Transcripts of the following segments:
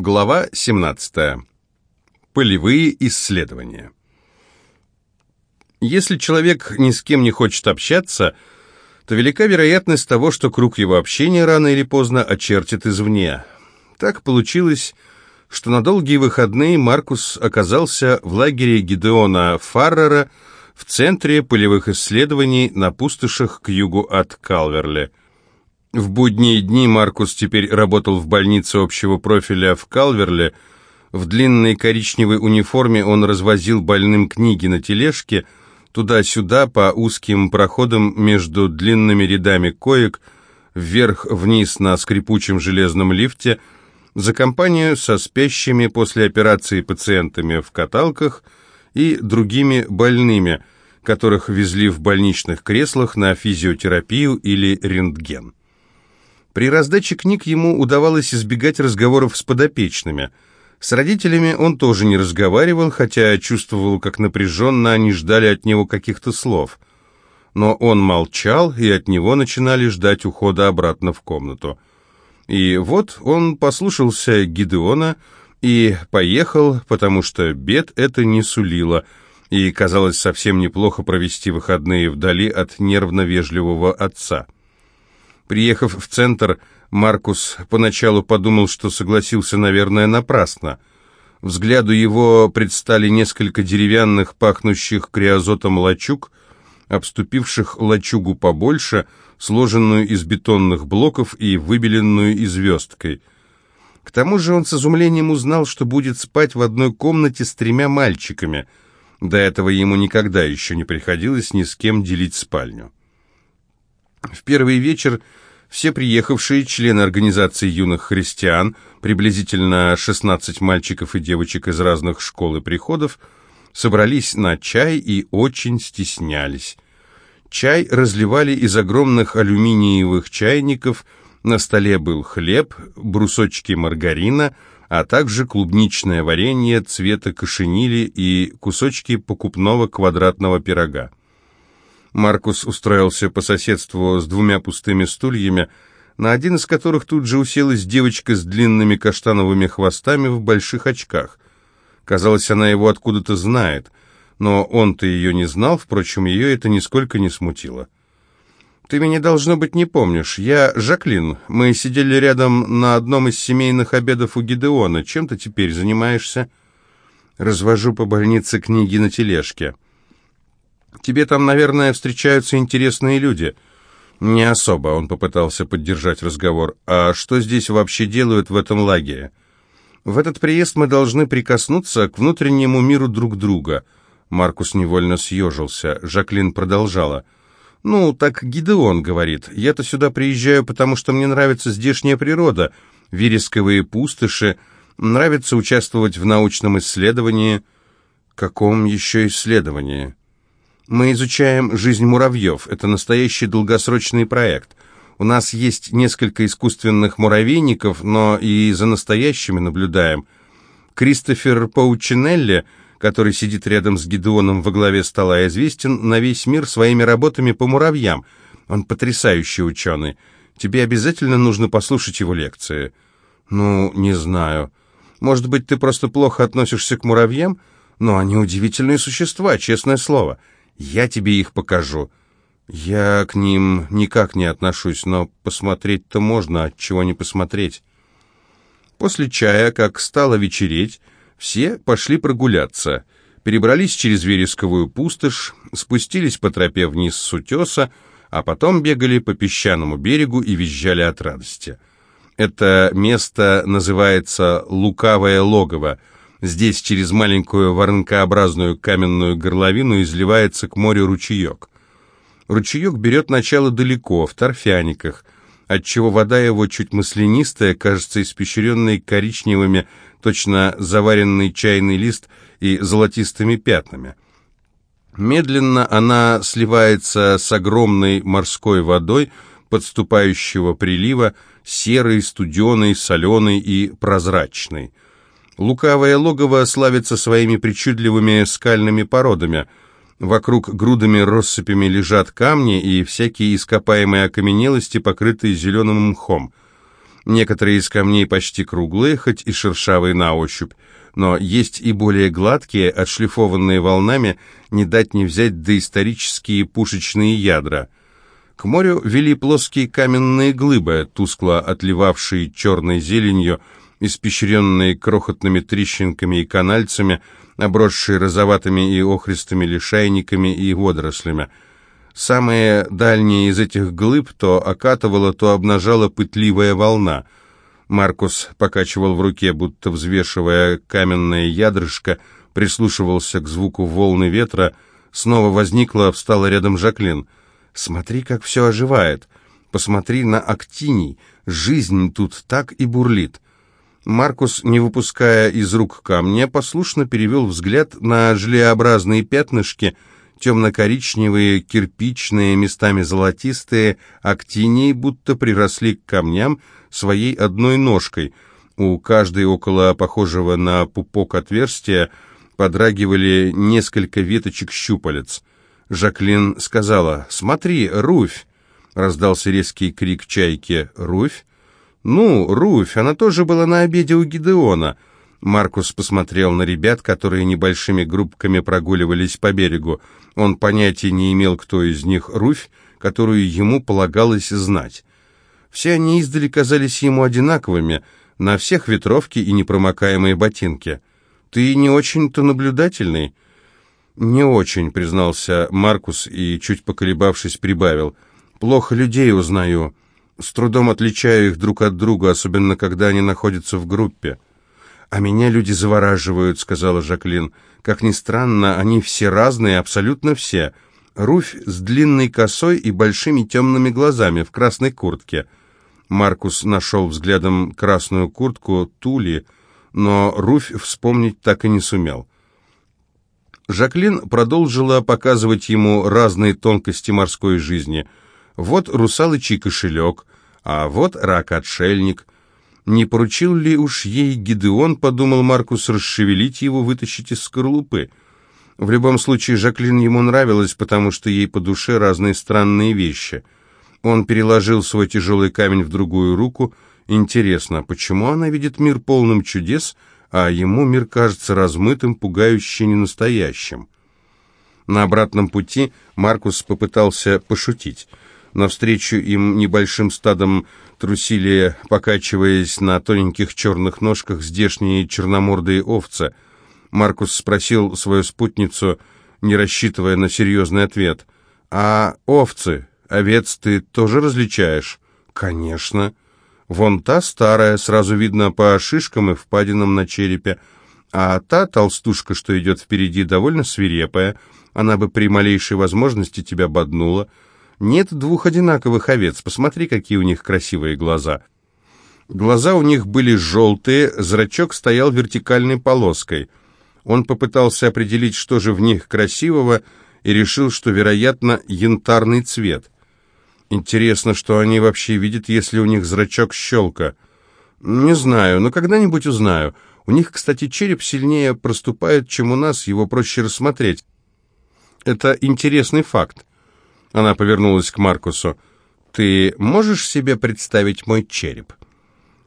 Глава 17. Полевые исследования. Если человек ни с кем не хочет общаться, то велика вероятность того, что круг его общения рано или поздно очертит извне. Так получилось, что на долгие выходные Маркус оказался в лагере Гидеона Фаррера в центре полевых исследований на пустошах к югу от Калверли – в будние дни Маркус теперь работал в больнице общего профиля в Калверле. В длинной коричневой униформе он развозил больным книги на тележке, туда-сюда по узким проходам между длинными рядами коек, вверх-вниз на скрипучем железном лифте, за компанию со спящими после операции пациентами в каталках и другими больными, которых везли в больничных креслах на физиотерапию или рентген. При раздаче книг ему удавалось избегать разговоров с подопечными. С родителями он тоже не разговаривал, хотя чувствовал, как напряженно они ждали от него каких-то слов. Но он молчал, и от него начинали ждать ухода обратно в комнату. И вот он послушался Гидеона и поехал, потому что бед это не сулило, и казалось совсем неплохо провести выходные вдали от нервно-вежливого отца. Приехав в центр, Маркус поначалу подумал, что согласился, наверное, напрасно. Взгляду его предстали несколько деревянных, пахнущих криозотом лачуг, обступивших лачугу побольше, сложенную из бетонных блоков и выбеленную звездкой. К тому же он с изумлением узнал, что будет спать в одной комнате с тремя мальчиками. До этого ему никогда еще не приходилось ни с кем делить спальню. В первый вечер все приехавшие члены организации юных христиан, приблизительно 16 мальчиков и девочек из разных школ и приходов, собрались на чай и очень стеснялись. Чай разливали из огромных алюминиевых чайников, на столе был хлеб, брусочки маргарина, а также клубничное варенье цвета кошенили и кусочки покупного квадратного пирога. Маркус устроился по соседству с двумя пустыми стульями, на один из которых тут же уселась девочка с длинными каштановыми хвостами в больших очках. Казалось, она его откуда-то знает, но он-то ее не знал, впрочем, ее это нисколько не смутило. «Ты меня, должно быть, не помнишь. Я Жаклин. Мы сидели рядом на одном из семейных обедов у Гидеона. Чем ты теперь занимаешься?» «Развожу по больнице книги на тележке». Тебе там, наверное, встречаются интересные люди». «Не особо», — он попытался поддержать разговор. «А что здесь вообще делают в этом лагере?» «В этот приезд мы должны прикоснуться к внутреннему миру друг друга». Маркус невольно съежился. Жаклин продолжала. «Ну, так Гидеон говорит. Я-то сюда приезжаю, потому что мне нравится здешняя природа, вересковые пустоши, нравится участвовать в научном исследовании». «Каком еще исследовании?» Мы изучаем жизнь муравьев. Это настоящий долгосрочный проект. У нас есть несколько искусственных муравейников, но и за настоящими наблюдаем. Кристофер Паучинелли, который сидит рядом с Гидеоном во главе стола, известен на весь мир своими работами по муравьям. Он потрясающий ученый. Тебе обязательно нужно послушать его лекции. Ну, не знаю. Может быть, ты просто плохо относишься к муравьям? Но они удивительные существа, честное слово. Я тебе их покажу. Я к ним никак не отношусь, но посмотреть-то можно, от чего не посмотреть. После чая, как стало вечереть, все пошли прогуляться. Перебрались через вересковую пустошь, спустились по тропе вниз с утеса, а потом бегали по песчаному берегу и визжали от радости. Это место называется «Лукавое логово», Здесь через маленькую воронкообразную каменную горловину изливается к морю ручеек. Ручеек берет начало далеко, в торфяниках, отчего вода его чуть маслянистая, кажется испещренной коричневыми, точно заваренный чайный лист и золотистыми пятнами. Медленно она сливается с огромной морской водой подступающего прилива, серой, студеной, соленой и прозрачной – Лукавое логово славится своими причудливыми скальными породами. Вокруг грудами россыпями лежат камни и всякие ископаемые окаменелости, покрытые зеленым мхом. Некоторые из камней почти круглые, хоть и шершавые на ощупь, но есть и более гладкие, отшлифованные волнами, не дать не взять доисторические пушечные ядра. К морю вели плоские каменные глыбы, тускло отливавшие черной зеленью, испещренные крохотными трещинками и канальцами, обросшие розоватыми и охристыми лишайниками и водорослями. Самые дальние из этих глыб то окатывала, то обнажала пытливая волна. Маркус покачивал в руке, будто взвешивая каменное ядрышко, прислушивался к звуку волны ветра. Снова возникла, встала рядом Жаклин. «Смотри, как все оживает. Посмотри на актиний. Жизнь тут так и бурлит». Маркус, не выпуская из рук камня, послушно перевел взгляд на желеобразные пятнышки, темно-коричневые, кирпичные, местами золотистые, актинии будто приросли к камням своей одной ножкой. У каждой около похожего на пупок отверстия подрагивали несколько веточек щупалец. Жаклин сказала «Смотри, Руфь!» Раздался резкий крик чайки «Руфь?» «Ну, Руфь, она тоже была на обеде у Гидеона». Маркус посмотрел на ребят, которые небольшими группками прогуливались по берегу. Он понятия не имел, кто из них Руфь, которую ему полагалось знать. Все они издали казались ему одинаковыми, на всех ветровки и непромокаемые ботинки. «Ты не очень-то наблюдательный?» «Не очень», — признался Маркус и, чуть поколебавшись, прибавил. «Плохо людей узнаю». С трудом отличаю их друг от друга, особенно когда они находятся в группе. «А меня люди завораживают», — сказала Жаклин. «Как ни странно, они все разные, абсолютно все. Руфь с длинной косой и большими темными глазами в красной куртке». Маркус нашел взглядом красную куртку Тули, но Руфь вспомнить так и не сумел. Жаклин продолжила показывать ему разные тонкости морской жизни — вот русалочий кошелек, а вот рак-отшельник. Не поручил ли уж ей Гидеон, подумал Маркус, расшевелить его, вытащить из скорлупы? В любом случае, Жаклин ему нравилась, потому что ей по душе разные странные вещи. Он переложил свой тяжелый камень в другую руку. Интересно, почему она видит мир полным чудес, а ему мир кажется размытым, пугающе ненастоящим? На обратном пути Маркус попытался пошутить – Навстречу им небольшим стадом трусили, покачиваясь на тоненьких черных ножках, здешние черномордые овцы. Маркус спросил свою спутницу, не рассчитывая на серьезный ответ. «А овцы, овец ты тоже различаешь?» «Конечно. Вон та старая, сразу видно по шишкам и впадинам на черепе, а та толстушка, что идет впереди, довольно свирепая. Она бы при малейшей возможности тебя боднула». Нет двух одинаковых овец, посмотри, какие у них красивые глаза. Глаза у них были желтые, зрачок стоял вертикальной полоской. Он попытался определить, что же в них красивого, и решил, что, вероятно, янтарный цвет. Интересно, что они вообще видят, если у них зрачок щелка. Не знаю, но когда-нибудь узнаю. У них, кстати, череп сильнее проступает, чем у нас, его проще рассмотреть. Это интересный факт. Она повернулась к Маркусу. «Ты можешь себе представить мой череп?»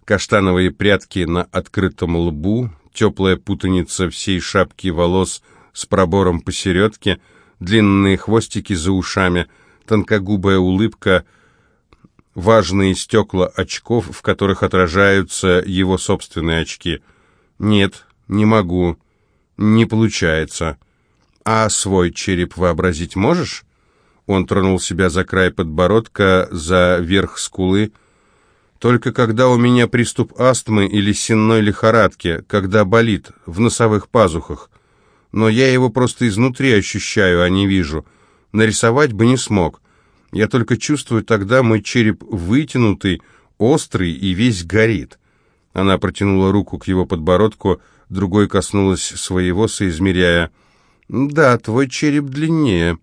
Каштановые прядки на открытом лбу, теплая путаница всей шапки волос с пробором посередке, длинные хвостики за ушами, тонкогубая улыбка, важные стекла очков, в которых отражаются его собственные очки. «Нет, не могу. Не получается. А свой череп вообразить можешь?» Он тронул себя за край подбородка, за верх скулы. Только когда у меня приступ астмы или сенной лихорадки, когда болит, в носовых пазухах. Но я его просто изнутри ощущаю, а не вижу. Нарисовать бы не смог. Я только чувствую тогда мой череп вытянутый, острый и весь горит. Она протянула руку к его подбородку, другой коснулась своего, соизмеряя. «Да, твой череп длиннее».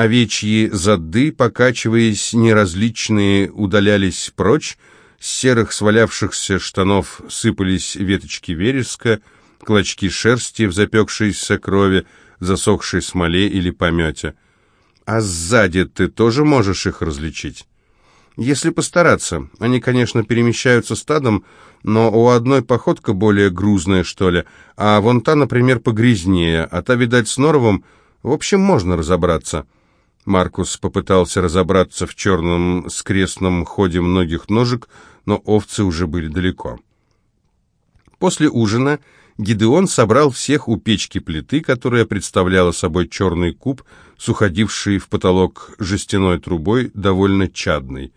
Овечьи зады, покачиваясь, неразличные, удалялись прочь, с серых свалявшихся штанов сыпались веточки вереска, клочки шерсти в запекшейся крови, засохшей смоле или помете. А сзади ты тоже можешь их различить? Если постараться. Они, конечно, перемещаются стадом, но у одной походка более грузная, что ли, а вон та, например, погрязнее, а та, видать, с норовом. В общем, можно разобраться». Маркус попытался разобраться в черном скрестном ходе многих ножек, но овцы уже были далеко. После ужина Гидеон собрал всех у печки плиты, которая представляла собой черный куб с уходившей в потолок жестяной трубой, довольно чадной.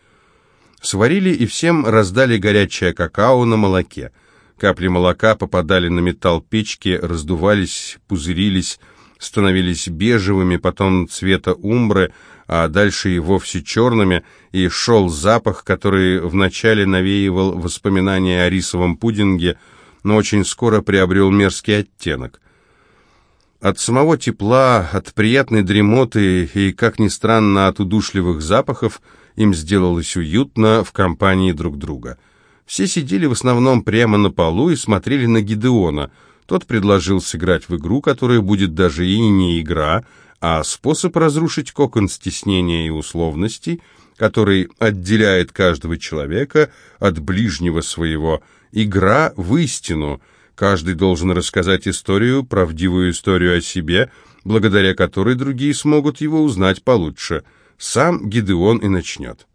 Сварили и всем раздали горячее какао на молоке. Капли молока попадали на металл печки, раздувались, пузырились, становились бежевыми, потом цвета умбры, а дальше и вовсе черными, и шел запах, который вначале навеивал воспоминания о рисовом пудинге, но очень скоро приобрел мерзкий оттенок. От самого тепла, от приятной дремоты и, как ни странно, от удушливых запахов им сделалось уютно в компании друг друга. Все сидели в основном прямо на полу и смотрели на Гидеона — тот предложил сыграть в игру, которая будет даже и не игра, а способ разрушить кокон стеснения и условностей, который отделяет каждого человека от ближнего своего. Игра в истину. Каждый должен рассказать историю, правдивую историю о себе, благодаря которой другие смогут его узнать получше. Сам Гидеон и начнет.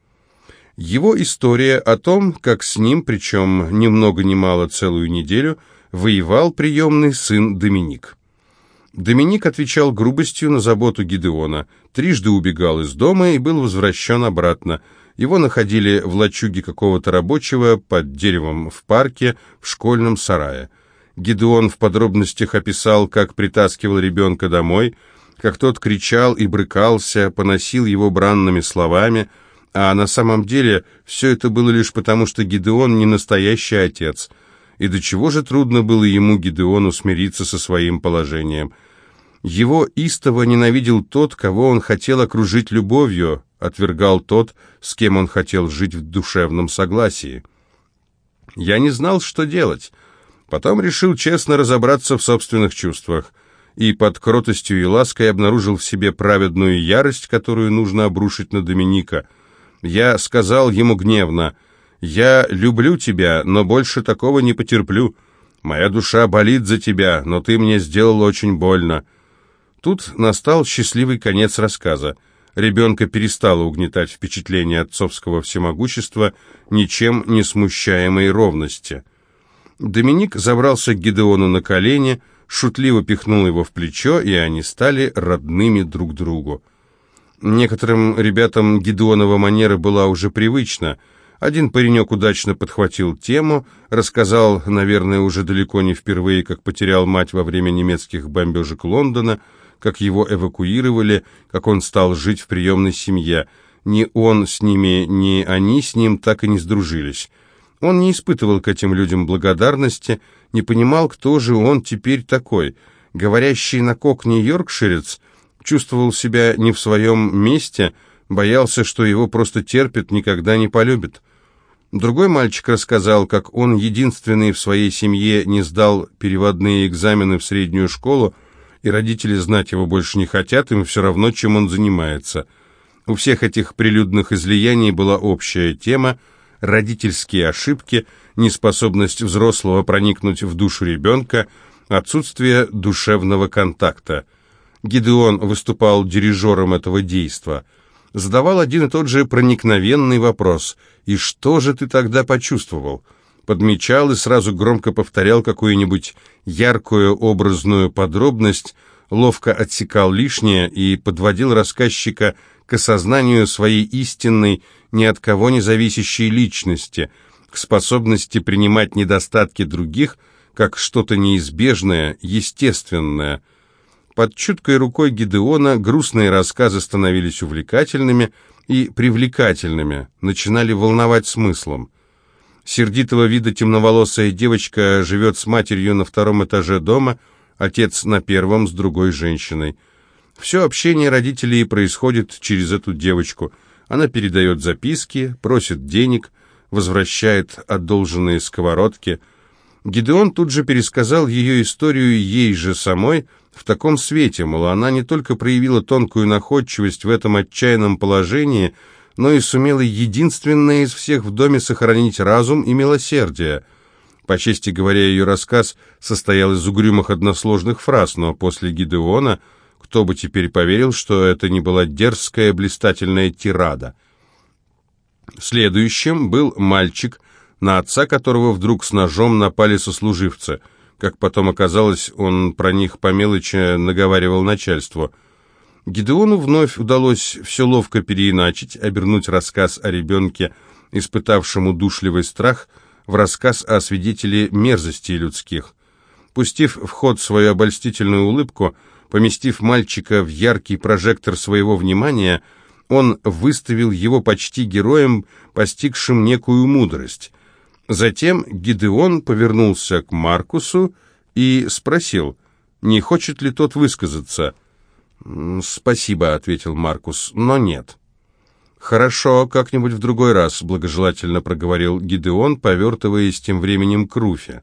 Его история о том, как с ним, причем ни много ни мало целую неделю, воевал приемный сын Доминик. Доминик отвечал грубостью на заботу Гидеона, трижды убегал из дома и был возвращен обратно. Его находили в лачуге какого-то рабочего, под деревом в парке, в школьном сарае. Гидеон в подробностях описал, как притаскивал ребенка домой, как тот кричал и брыкался, поносил его бранными словами, а на самом деле все это было лишь потому, что Гидеон не настоящий отец – и до чего же трудно было ему, Гидеону, смириться со своим положением. Его истово ненавидел тот, кого он хотел окружить любовью, отвергал тот, с кем он хотел жить в душевном согласии. Я не знал, что делать. Потом решил честно разобраться в собственных чувствах и под кротостью и лаской обнаружил в себе праведную ярость, которую нужно обрушить на Доминика. Я сказал ему гневно — «Я люблю тебя, но больше такого не потерплю. Моя душа болит за тебя, но ты мне сделал очень больно». Тут настал счастливый конец рассказа. Ребенка перестало угнетать впечатление отцовского всемогущества, ничем не смущаемой ровности. Доминик забрался к Гидеону на колени, шутливо пихнул его в плечо, и они стали родными друг другу. Некоторым ребятам Гидеонова манера была уже привычна — один паренек удачно подхватил тему, рассказал, наверное, уже далеко не впервые, как потерял мать во время немецких бомбежек Лондона, как его эвакуировали, как он стал жить в приемной семье. Ни он с ними, ни они с ним так и не сдружились. Он не испытывал к этим людям благодарности, не понимал, кто же он теперь такой. Говорящий на кокне йоркширец чувствовал себя не в своем месте, боялся, что его просто терпит, никогда не полюбит. Другой мальчик рассказал, как он единственный в своей семье не сдал переводные экзамены в среднюю школу, и родители знать его больше не хотят, им все равно, чем он занимается. У всех этих прилюдных излияний была общая тема – родительские ошибки, неспособность взрослого проникнуть в душу ребенка, отсутствие душевного контакта. Гидеон выступал дирижером этого действа – задавал один и тот же проникновенный вопрос «И что же ты тогда почувствовал?» Подмечал и сразу громко повторял какую-нибудь яркую образную подробность, ловко отсекал лишнее и подводил рассказчика к осознанию своей истинной, ни от кого не зависящей личности, к способности принимать недостатки других как что-то неизбежное, естественное – под чуткой рукой Гидеона грустные рассказы становились увлекательными и привлекательными, начинали волновать смыслом. Сердитого вида темноволосая девочка живет с матерью на втором этаже дома, отец на первом с другой женщиной. Все общение родителей происходит через эту девочку. Она передает записки, просит денег, возвращает одолженные сковородки. Гидеон тут же пересказал ее историю ей же самой, в таком свете, мол, она не только проявила тонкую находчивость в этом отчаянном положении, но и сумела единственная из всех в доме сохранить разум и милосердие. По чести говоря, ее рассказ состоял из угрюмых односложных фраз, но после Гидеона кто бы теперь поверил, что это не была дерзкая блистательная тирада. Следующим был мальчик, на отца которого вдруг с ножом напали сослуживцы. Как потом оказалось, он про них по мелочи наговаривал начальству – Гидеону вновь удалось все ловко переиначить, обернуть рассказ о ребенке, испытавшем удушливый страх, в рассказ о свидетеле мерзости людских. Пустив в ход свою обольстительную улыбку, поместив мальчика в яркий прожектор своего внимания, он выставил его почти героем, постигшим некую мудрость. Затем Гидеон повернулся к Маркусу и спросил, не хочет ли тот высказаться – «Спасибо», — ответил Маркус, — «но нет». «Хорошо, как-нибудь в другой раз», — благожелательно проговорил Гидеон, повертываясь тем временем к Руфе.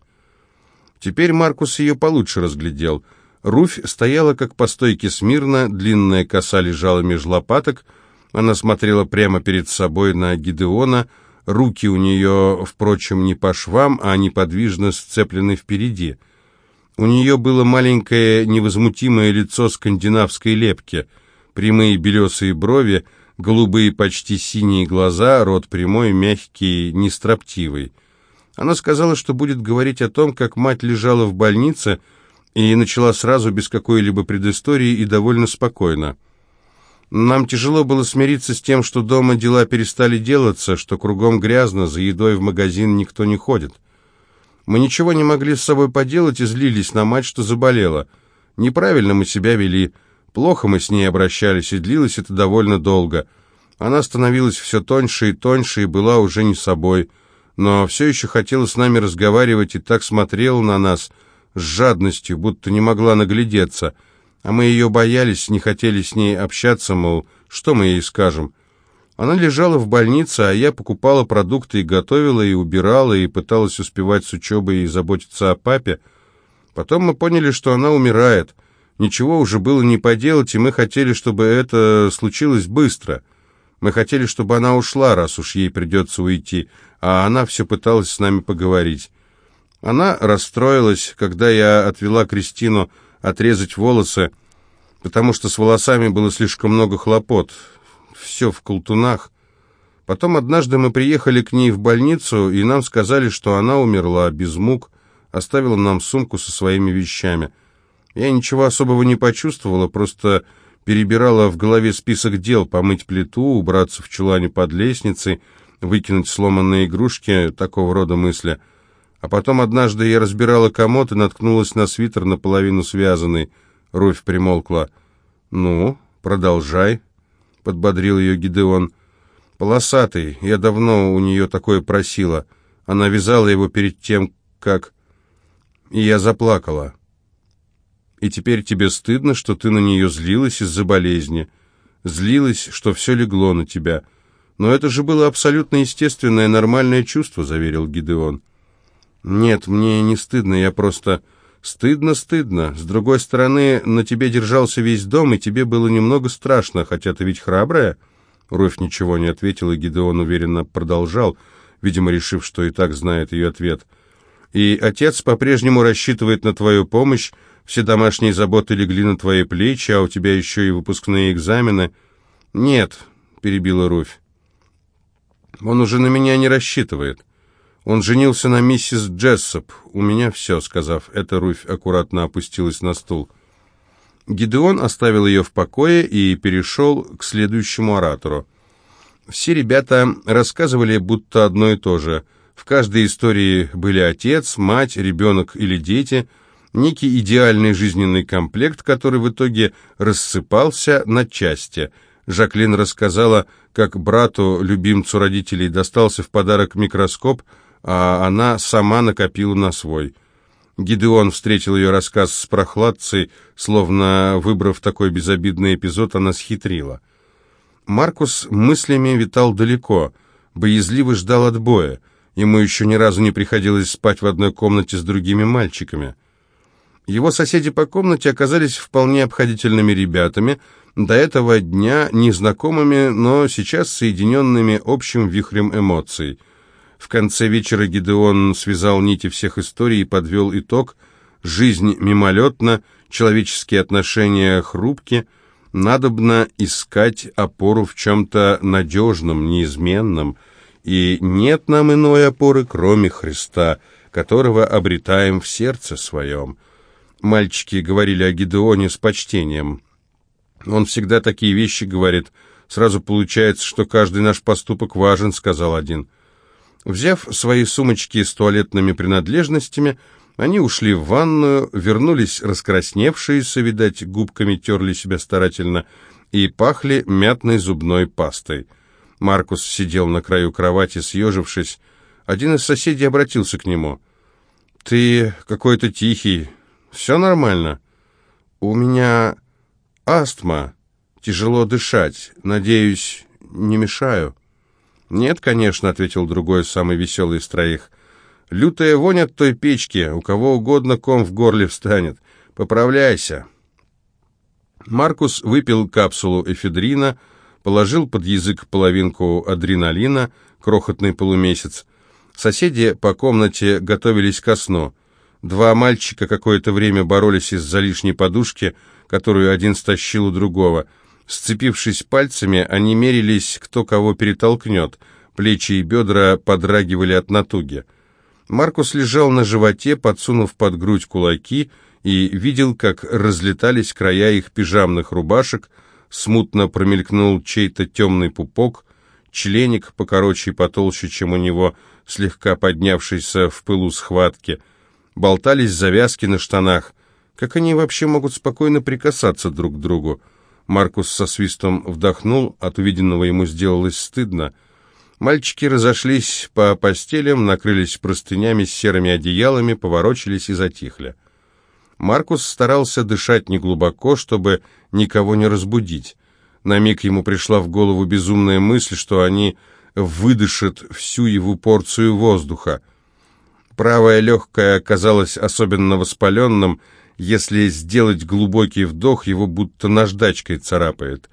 Теперь Маркус ее получше разглядел. Руфь стояла как по стойке смирно, длинная коса лежала меж лопаток, она смотрела прямо перед собой на Гидеона, руки у нее, впрочем, не по швам, а неподвижно сцеплены впереди — у нее было маленькое невозмутимое лицо скандинавской лепки, прямые белесые брови, голубые почти синие глаза, рот прямой, мягкий, нестроптивый. Она сказала, что будет говорить о том, как мать лежала в больнице, и начала сразу без какой-либо предыстории и довольно спокойно. Нам тяжело было смириться с тем, что дома дела перестали делаться, что кругом грязно, за едой в магазин никто не ходит. Мы ничего не могли с собой поделать и злились на мать, что заболела. Неправильно мы себя вели, плохо мы с ней обращались, и длилось это довольно долго. Она становилась все тоньше и тоньше и была уже не собой, но все еще хотела с нами разговаривать и так смотрела на нас с жадностью, будто не могла наглядеться, а мы ее боялись, не хотели с ней общаться, мол, что мы ей скажем. Она лежала в больнице, а я покупала продукты и готовила, и убирала, и пыталась успевать с учебой и заботиться о папе. Потом мы поняли, что она умирает. Ничего уже было не поделать, и мы хотели, чтобы это случилось быстро. Мы хотели, чтобы она ушла, раз уж ей придется уйти, а она все пыталась с нами поговорить. Она расстроилась, когда я отвела Кристину отрезать волосы, потому что с волосами было слишком много хлопот все в колтунах. Потом однажды мы приехали к ней в больницу, и нам сказали, что она умерла без мук, оставила нам сумку со своими вещами. Я ничего особого не почувствовала, просто перебирала в голове список дел, помыть плиту, убраться в чулане под лестницей, выкинуть сломанные игрушки, такого рода мысли. А потом однажды я разбирала комод и наткнулась на свитер, наполовину связанный. Руфь примолкла. «Ну, продолжай», подбодрил ее Гидеон. «Полосатый, я давно у нее такое просила. Она вязала его перед тем, как...» И я заплакала. «И теперь тебе стыдно, что ты на нее злилась из-за болезни. Злилась, что все легло на тебя. Но это же было абсолютно естественное, нормальное чувство», — заверил Гидеон. «Нет, мне не стыдно, я просто...» Стыдно, стыдно. С другой стороны, на тебе держался весь дом, и тебе было немного страшно, хотя ты ведь храбрая. Руфь ничего не ответила, и Гидеон уверенно продолжал, видимо, решив, что и так знает ее ответ. И отец по-прежнему рассчитывает на твою помощь, все домашние заботы легли на твои плечи, а у тебя еще и выпускные экзамены. Нет, перебила Руфь. Он уже на меня не рассчитывает. Он женился на миссис Джессоп. У меня все, сказав это, Руфь аккуратно опустилась на стул. Гидеон оставил ее в покое и перешел к следующему оратору. Все ребята рассказывали будто одно и то же. В каждой истории были отец, мать, ребенок или дети, некий идеальный жизненный комплект, который в итоге рассыпался на части. Жаклин рассказала, как брату, любимцу родителей, достался в подарок микроскоп – а она сама накопила на свой. Гидеон встретил ее рассказ с прохладцей, словно, выбрав такой безобидный эпизод, она схитрила. Маркус мыслями витал далеко, боязливо ждал отбоя. Ему еще ни разу не приходилось спать в одной комнате с другими мальчиками. Его соседи по комнате оказались вполне обходительными ребятами, до этого дня незнакомыми, но сейчас соединенными общим вихрем эмоций. В конце вечера Гидеон связал нити всех историй и подвел итог. Жизнь мимолетна, человеческие отношения хрупки, надобно искать опору в чем-то надежном, неизменном, и нет нам иной опоры, кроме Христа, которого обретаем в сердце своем. Мальчики говорили о Гидеоне с почтением. Он всегда такие вещи говорит. Сразу получается, что каждый наш поступок важен, сказал один. Взяв свои сумочки с туалетными принадлежностями, они ушли в ванную, вернулись раскрасневшиеся, видать, губками терли себя старательно, и пахли мятной зубной пастой. Маркус сидел на краю кровати, съежившись. Один из соседей обратился к нему. «Ты какой-то тихий, «Все нормально. У меня астма. Тяжело дышать. Надеюсь, не мешаю?» «Нет, конечно», — ответил другой, самый веселый из троих. «Лютая вонь от той печки. У кого угодно ком в горле встанет. Поправляйся». Маркус выпил капсулу эфедрина, положил под язык половинку адреналина, крохотный полумесяц. Соседи по комнате готовились ко сну — Два мальчика какое-то время боролись из-за лишней подушки, которую один стащил у другого. Сцепившись пальцами, они мерились, кто кого перетолкнет. Плечи и бедра подрагивали от натуги. Маркус лежал на животе, подсунув под грудь кулаки, и видел, как разлетались края их пижамных рубашек, смутно промелькнул чей-то темный пупок, членик покороче и потолще, чем у него, слегка поднявшийся в пылу схватки — болтались завязки на штанах. Как они вообще могут спокойно прикасаться друг к другу? Маркус со свистом вдохнул, от увиденного ему сделалось стыдно. Мальчики разошлись по постелям, накрылись простынями с серыми одеялами, поворочились и затихли. Маркус старался дышать неглубоко, чтобы никого не разбудить. На миг ему пришла в голову безумная мысль, что они выдышат всю его порцию воздуха — Правое легкое оказалось особенно воспаленным. Если сделать глубокий вдох, его будто наждачкой царапает.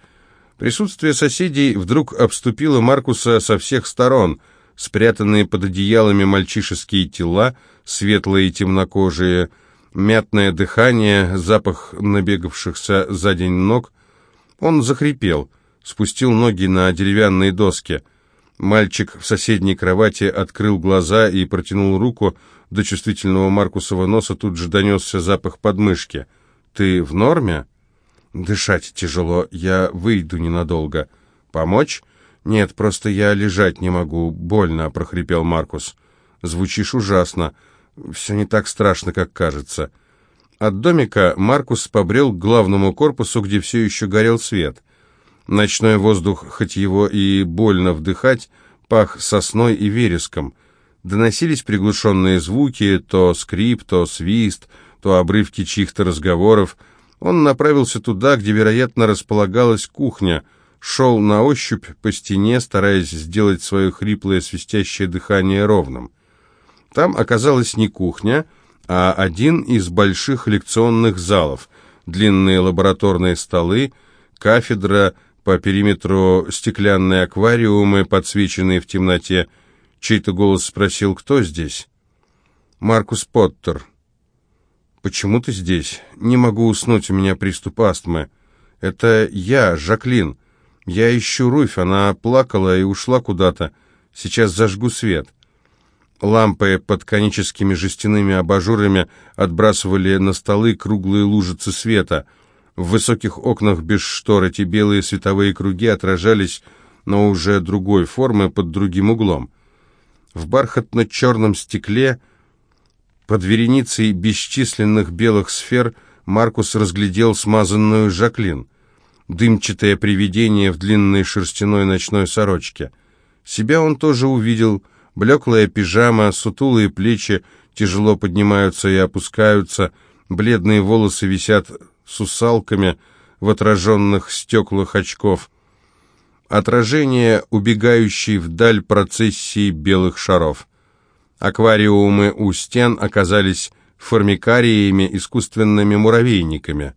Присутствие соседей вдруг обступило Маркуса со всех сторон. Спрятанные под одеялами мальчишеские тела, светлые и темнокожие, мятное дыхание, запах набегавшихся за день ног. Он захрипел, спустил ноги на деревянные доски. Мальчик в соседней кровати открыл глаза и протянул руку. До чувствительного Маркусова носа тут же донесся запах подмышки. «Ты в норме?» «Дышать тяжело. Я выйду ненадолго. Помочь?» «Нет, просто я лежать не могу. Больно», — прохрипел Маркус. «Звучишь ужасно. Все не так страшно, как кажется». От домика Маркус побрел к главному корпусу, где все еще горел свет — Ночной воздух, хоть его и больно вдыхать, пах сосной и вереском. Доносились приглушенные звуки, то скрип, то свист, то обрывки чьих-то разговоров. Он направился туда, где, вероятно, располагалась кухня, шел на ощупь по стене, стараясь сделать свое хриплое свистящее дыхание ровным. Там оказалась не кухня, а один из больших лекционных залов, длинные лабораторные столы, кафедра, по периметру стеклянные аквариумы, подсвеченные в темноте. Чей-то голос спросил, кто здесь? «Маркус Поттер». «Почему ты здесь? Не могу уснуть, у меня приступ астмы». «Это я, Жаклин. Я ищу Руфь, она плакала и ушла куда-то. Сейчас зажгу свет». Лампы под коническими жестяными абажурами отбрасывали на столы круглые лужицы света — в высоких окнах без штор эти белые световые круги отражались, но уже другой формы, под другим углом. В бархатно-черном стекле, под вереницей бесчисленных белых сфер, Маркус разглядел смазанную Жаклин, дымчатое привидение в длинной шерстяной ночной сорочке. Себя он тоже увидел, блеклая пижама, сутулые плечи тяжело поднимаются и опускаются, бледные волосы висят сусалками в отраженных стеклах очков. Отражение убегающей вдаль процессии белых шаров. Аквариумы у стен оказались формикариями, искусственными муравейниками.